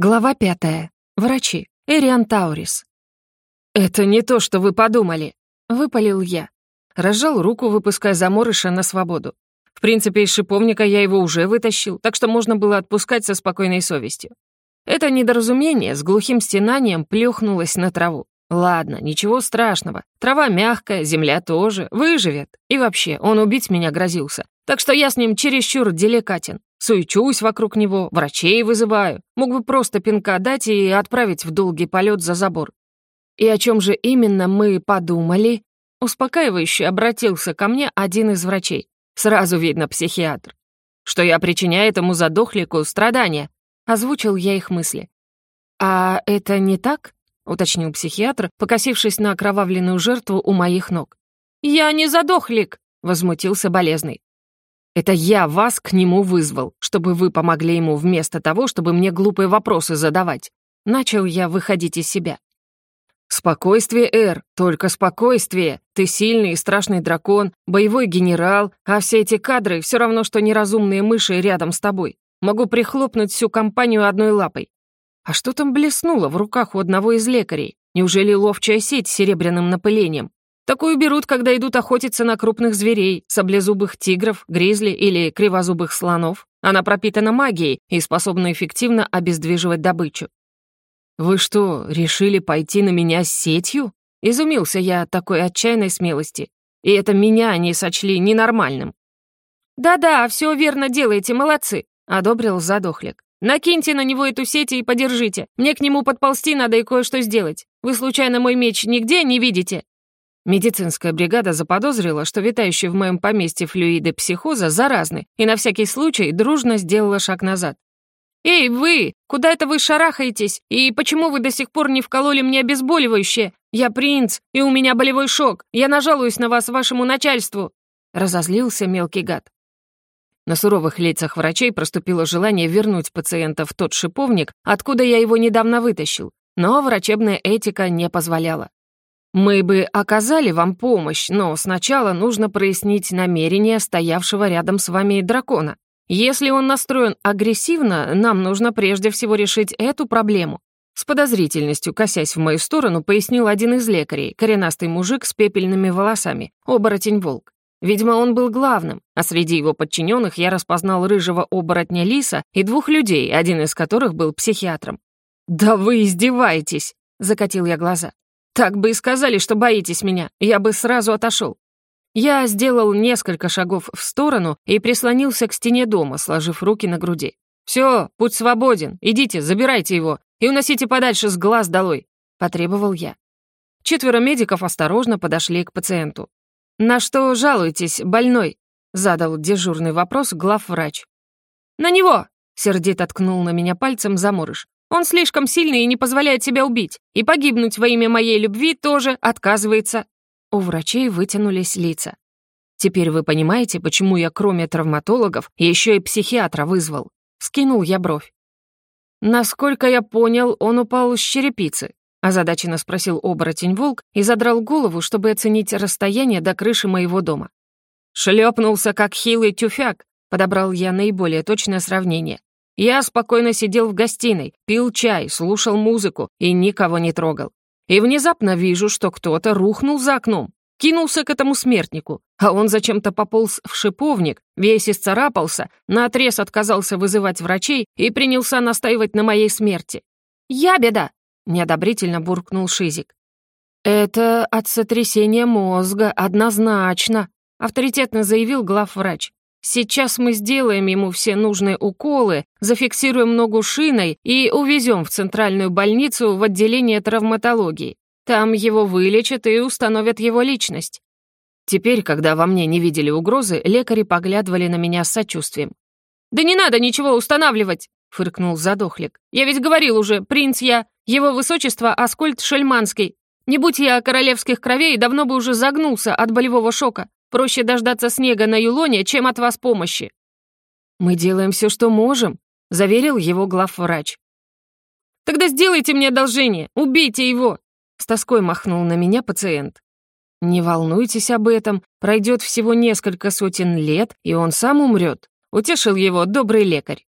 Глава пятая. Врачи. Эриан Таурис. «Это не то, что вы подумали», — выпалил я. Разжал руку, выпуская заморыша на свободу. В принципе, из шиповника я его уже вытащил, так что можно было отпускать со спокойной совестью. Это недоразумение с глухим стенанием плюхнулось на траву. Ладно, ничего страшного. Трава мягкая, земля тоже, выживет. И вообще, он убить меня грозился. Так что я с ним чересчур деликатен. Суечусь вокруг него, врачей вызываю. Мог бы просто пинка дать и отправить в долгий полет за забор. И о чем же именно мы подумали? Успокаивающе обратился ко мне один из врачей. Сразу видно психиатр. Что я причиняю этому задохлику страдания. Озвучил я их мысли. «А это не так?» — уточнил психиатр, покосившись на окровавленную жертву у моих ног. «Я не задохлик!» — возмутился болезный. Это я вас к нему вызвал, чтобы вы помогли ему вместо того, чтобы мне глупые вопросы задавать. Начал я выходить из себя. «Спокойствие, Эр, только спокойствие. Ты сильный и страшный дракон, боевой генерал, а все эти кадры все равно, что неразумные мыши рядом с тобой. Могу прихлопнуть всю компанию одной лапой. А что там блеснуло в руках у одного из лекарей? Неужели ловчая сеть с серебряным напылением? Такую берут, когда идут охотиться на крупных зверей, саблезубых тигров, гризли или кривозубых слонов. Она пропитана магией и способна эффективно обездвиживать добычу. «Вы что, решили пойти на меня с сетью?» Изумился я от такой отчаянной смелости. И это меня они сочли ненормальным. «Да-да, все верно делаете, молодцы», — одобрил задохлик. «Накиньте на него эту сеть и подержите. Мне к нему подползти надо и кое-что сделать. Вы, случайно, мой меч нигде не видите?» Медицинская бригада заподозрила, что витающие в моем поместье флюиды психоза заразны, и на всякий случай дружно сделала шаг назад. «Эй, вы! Куда это вы шарахаетесь? И почему вы до сих пор не вкололи мне обезболивающее? Я принц, и у меня болевой шок. Я нажалуюсь на вас вашему начальству!» Разозлился мелкий гад. На суровых лицах врачей проступило желание вернуть пациента в тот шиповник, откуда я его недавно вытащил, но врачебная этика не позволяла. Мы бы оказали вам помощь, но сначала нужно прояснить намерения стоявшего рядом с вами дракона. Если он настроен агрессивно, нам нужно прежде всего решить эту проблему. С подозрительностью, косясь в мою сторону, пояснил один из лекарей, коренастый мужик с пепельными волосами, оборотень-волк. Видимо, он был главным, а среди его подчиненных я распознал рыжего оборотня Лиса и двух людей, один из которых был психиатром. «Да вы издеваетесь!» — закатил я глаза. Так бы и сказали, что боитесь меня, я бы сразу отошел. Я сделал несколько шагов в сторону и прислонился к стене дома, сложив руки на груди. «Все, путь свободен, идите, забирайте его и уносите подальше с глаз долой», — потребовал я. Четверо медиков осторожно подошли к пациенту. «На что жалуетесь, больной?» — задал дежурный вопрос главврач. «На него!» — сердито ткнул на меня пальцем заморыш. Он слишком сильный и не позволяет себя убить, и погибнуть во имя моей любви тоже отказывается». У врачей вытянулись лица. «Теперь вы понимаете, почему я, кроме травматологов, еще и психиатра вызвал?» Скинул я бровь. «Насколько я понял, он упал с черепицы», озадаченно спросил оборотень-волк и задрал голову, чтобы оценить расстояние до крыши моего дома. «Шлепнулся, как хилый тюфяк», подобрал я наиболее точное сравнение. Я спокойно сидел в гостиной, пил чай, слушал музыку и никого не трогал. И внезапно вижу, что кто-то рухнул за окном, кинулся к этому смертнику, а он зачем-то пополз в шиповник, весь исцарапался, наотрез отказался вызывать врачей и принялся настаивать на моей смерти. «Я беда!» — неодобрительно буркнул Шизик. «Это от сотрясения мозга, однозначно», — авторитетно заявил главврач. Сейчас мы сделаем ему все нужные уколы, зафиксируем ногу шиной и увезем в центральную больницу в отделение травматологии. Там его вылечат и установят его личность. Теперь, когда во мне не видели угрозы, лекари поглядывали на меня с сочувствием. «Да не надо ничего устанавливать!» — фыркнул задохлик. «Я ведь говорил уже, принц я, его высочество Аскольд Шельманский. Не будь я королевских кровей, давно бы уже загнулся от болевого шока. Проще дождаться снега на Юлоне, чем от вас помощи». «Мы делаем все, что можем», — заверил его главврач. «Тогда сделайте мне одолжение, убейте его!» С тоской махнул на меня пациент. «Не волнуйтесь об этом, пройдет всего несколько сотен лет, и он сам умрет», — утешил его добрый лекарь.